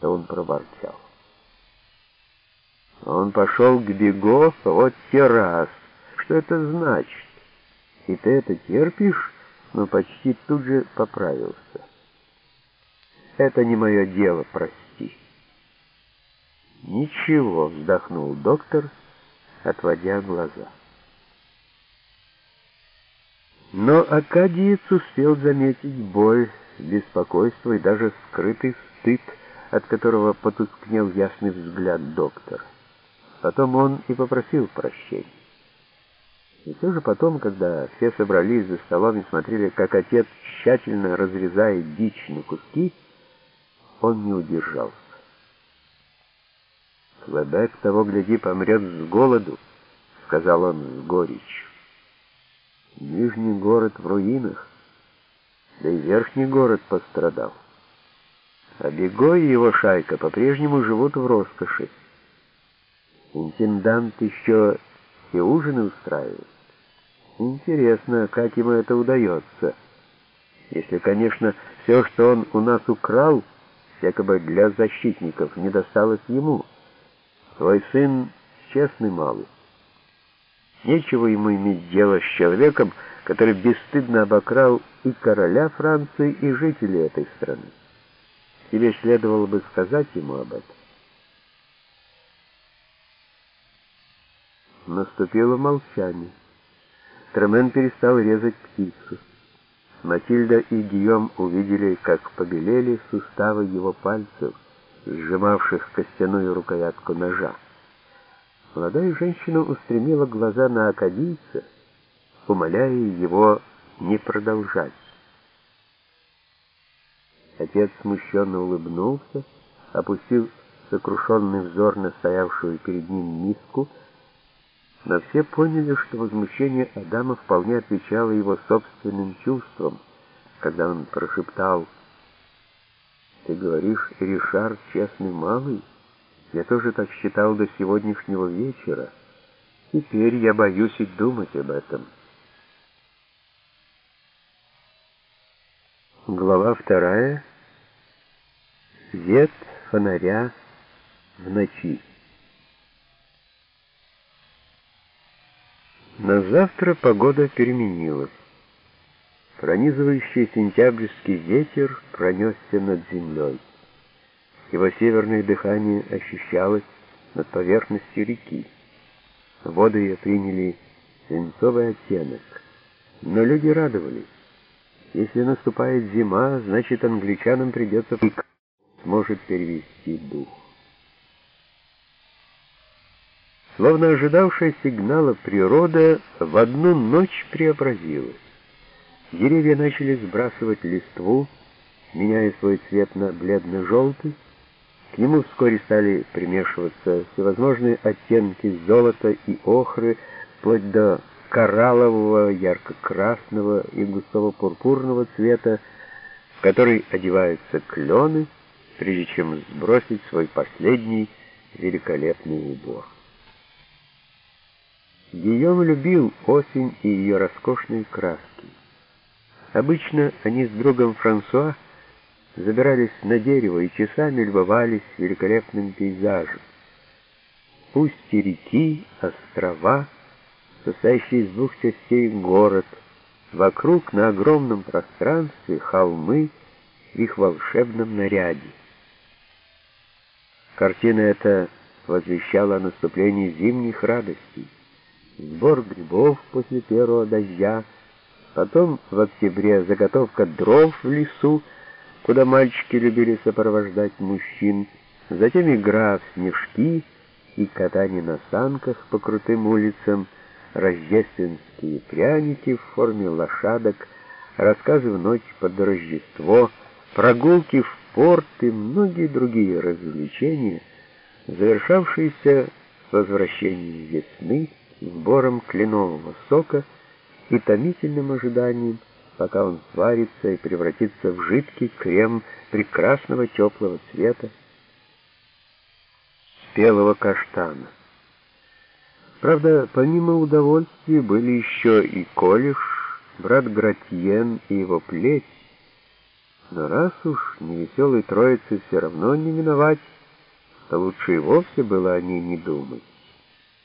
что он проворчал. Он пошел к Бего, вот те раз. Что это значит? И ты это терпишь? Но почти тут же поправился. Это не мое дело, прости. Ничего, вздохнул доктор, отводя глаза. Но Акадиец успел заметить боль, беспокойство и даже скрытый стыд, от которого потускнел ясный взгляд доктора. Потом он и попросил прощения. И все же потом, когда все собрались за столом и смотрели, как отец тщательно разрезает дичь на куски, он не удержался. «Квебек того, гляди, помрет с голоду», — сказал он с горечью. «Нижний город в руинах, да и верхний город пострадал. А Бего и его шайка по-прежнему живут в роскоши. Интендант еще и ужины устраивает. Интересно, как ему это удается. Если, конечно, все, что он у нас украл, якобы для защитников, не досталось ему. Твой сын честный малый. Нечего ему иметь дело с человеком, который бесстыдно обокрал и короля Франции, и жителей этой страны. Тебе следовало бы сказать ему об этом. Наступило молчание. Тремен перестал резать птицу. Матильда и Гийом увидели, как побелели суставы его пальцев, сжимавших костяную рукоятку ножа. Молодая женщина устремила глаза на акадийца, умоляя его не продолжать. Отец смущенно улыбнулся, опустил сокрушенный взор на стоявшую перед ним миску, но все поняли, что возмущение Адама вполне отвечало его собственным чувствам, когда он прошептал «Ты говоришь, Ришар честный малый? Я тоже так считал до сегодняшнего вечера. Теперь я боюсь и думать об этом». Глава вторая. Свет фонаря в ночи. На завтра погода переменилась. Пронизывающий сентябрьский ветер пронесся над землей. Его северное дыхание ощущалось над поверхностью реки. Воды ее приняли свинцовый оттенок. Но люди радовались. Если наступает зима, значит англичанам придется сможет перевести дух. Словно ожидавшая сигнала природа в одну ночь преобразилась. Деревья начали сбрасывать листву, меняя свой цвет на бледно-желтый. К нему вскоре стали примешиваться всевозможные оттенки золота и охры, вплоть до кораллового, ярко-красного и густого пурпурного цвета, в который одеваются клены, прежде чем сбросить свой последний великолепный убор. Гийом любил осень и ее роскошные краски. Обычно они с другом Франсуа забирались на дерево и часами любовались великолепным пейзажем. Устье реки, острова — состоящий из двух частей город, вокруг на огромном пространстве холмы в их волшебном наряде. Картина эта возвещала о наступлении зимних радостей. Сбор грибов после первого дождя, потом в октябре заготовка дров в лесу, куда мальчики любили сопровождать мужчин, затем игра в снежки и катание на санках по крутым улицам — рождественские пряники в форме лошадок, рассказы в ночь под Рождество, прогулки в порт и многие другие развлечения, завершавшиеся возвращением весны, сбором кленового сока и томительным ожиданием, пока он сварится и превратится в жидкий крем прекрасного теплого цвета спелого каштана. Правда, помимо удовольствия были еще и Колиш, брат Гратьен и его плеть, Но раз уж невеселой троицы все равно не миновать, то лучше и вовсе было о ней не думать.